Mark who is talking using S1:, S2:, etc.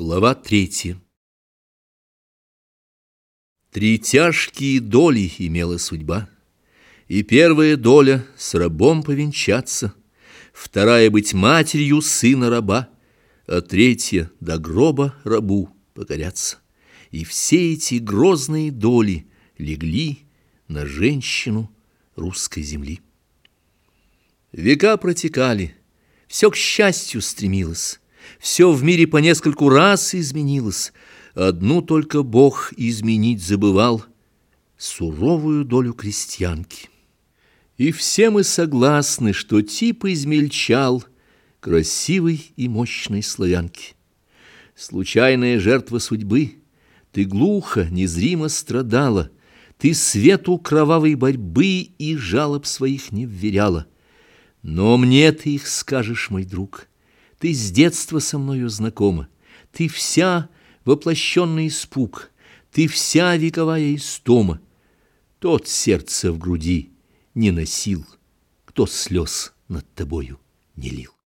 S1: Глава третья Три тяжкие доли имела судьба, И первая доля — с рабом повенчаться, Вторая — быть матерью сына раба, А третья — до гроба рабу покоряться. И все эти грозные доли легли На женщину русской земли. Века протекали, все к счастью стремилось, все в мире по нескольку раз изменилось. Одну только Бог изменить забывал — суровую долю крестьянки. И все мы согласны, что тип измельчал красивой и мощной славянки. Случайная жертва судьбы, ты глухо, незримо страдала, ты свету кровавой борьбы и жалоб своих не вверяла. Но мне ты их скажешь, мой друг — ты с детства со мною знакома, Ты вся воплощенный испуг, Ты вся вековая истома. Тот сердце в груди не носил, Кто слез над тобою не лил.